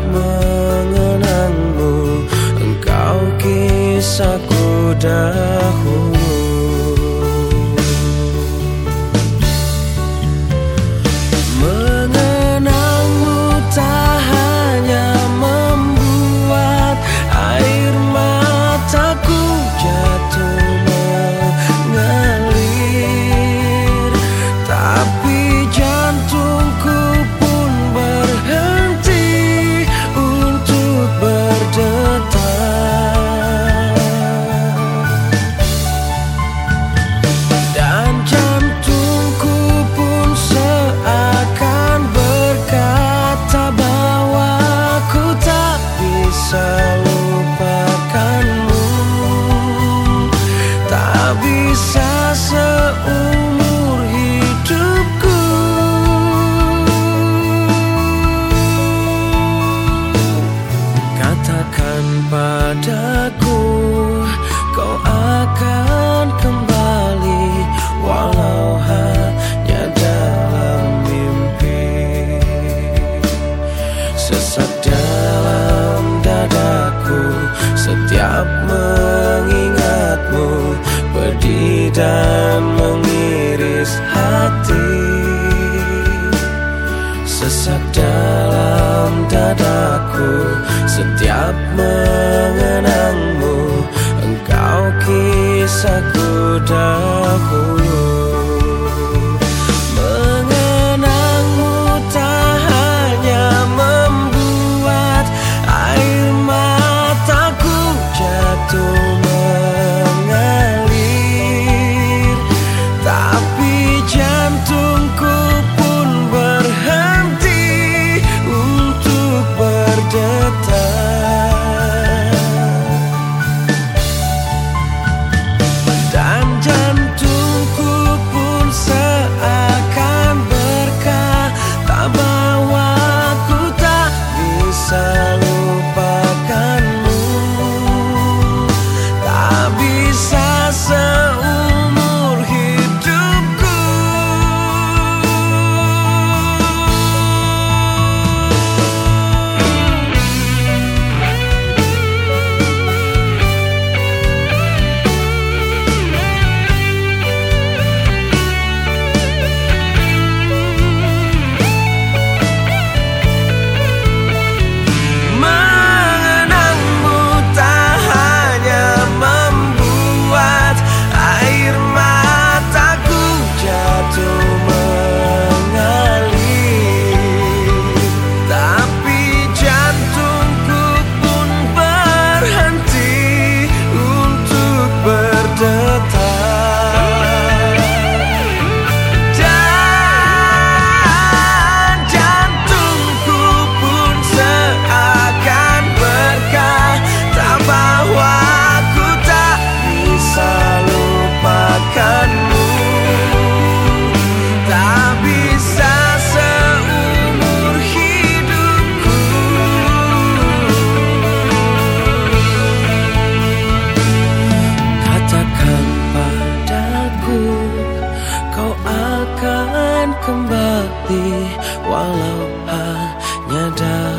my Sesat dalam dadaku Setiap mengingatmu Pedih dan mengiris hati. Sesak dalam dadaku Setiap mengenangmu Engkau kisahku dan Canada.